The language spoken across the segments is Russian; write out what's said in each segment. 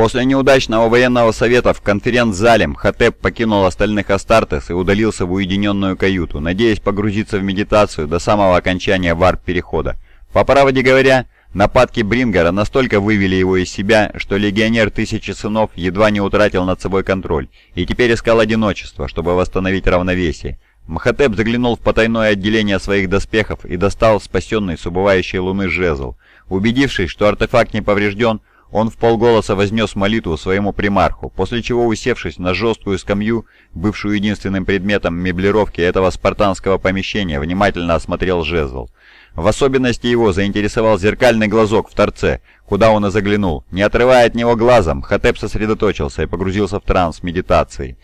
После неудачного военного совета в конференц-зале Мхотеп покинул остальных Астартес и удалился в уединенную каюту, надеясь погрузиться в медитацию до самого окончания варп-перехода. По правде говоря, нападки Брингера настолько вывели его из себя, что легионер Тысячи Сынов едва не утратил над собой контроль и теперь искал одиночество, чтобы восстановить равновесие. Мхотеп заглянул в потайное отделение своих доспехов и достал спасенный с убывающей луны жезл. Убедившись, что артефакт не поврежден, он в полголоса вознес молитву своему примарху, после чего, усевшись на жесткую скамью, бывшую единственным предметом меблировки этого спартанского помещения, внимательно осмотрел жезл. В особенности его заинтересовал зеркальный глазок в торце, куда он и заглянул. Не отрывая от него глазом, Хатеп сосредоточился и погрузился в транс медитации.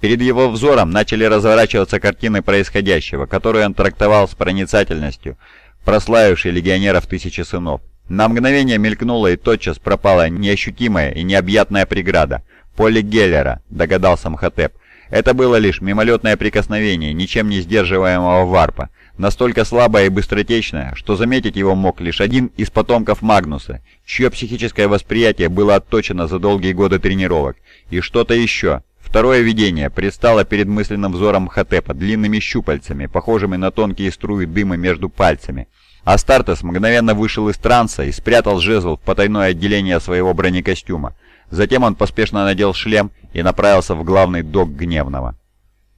Перед его взором начали разворачиваться картины происходящего, которые он трактовал с проницательностью, прославивший легионеров Тысячи Сынов. На мгновение мелькнула и тотчас пропала неощутимая и необъятная преграда. «Поле Геллера», — догадался Мхотеп. Это было лишь мимолетное прикосновение ничем не сдерживаемого варпа, настолько слабое и быстротечное, что заметить его мог лишь один из потомков Магнуса, чье психическое восприятие было отточено за долгие годы тренировок. И что-то еще. Второе видение предстало перед мысленным взором Мхотепа длинными щупальцами, похожими на тонкие струи дыма между пальцами. Астартес мгновенно вышел из транса и спрятал жезл в потайное отделение своего бронекостюма. Затем он поспешно надел шлем и направился в главный док Гневного.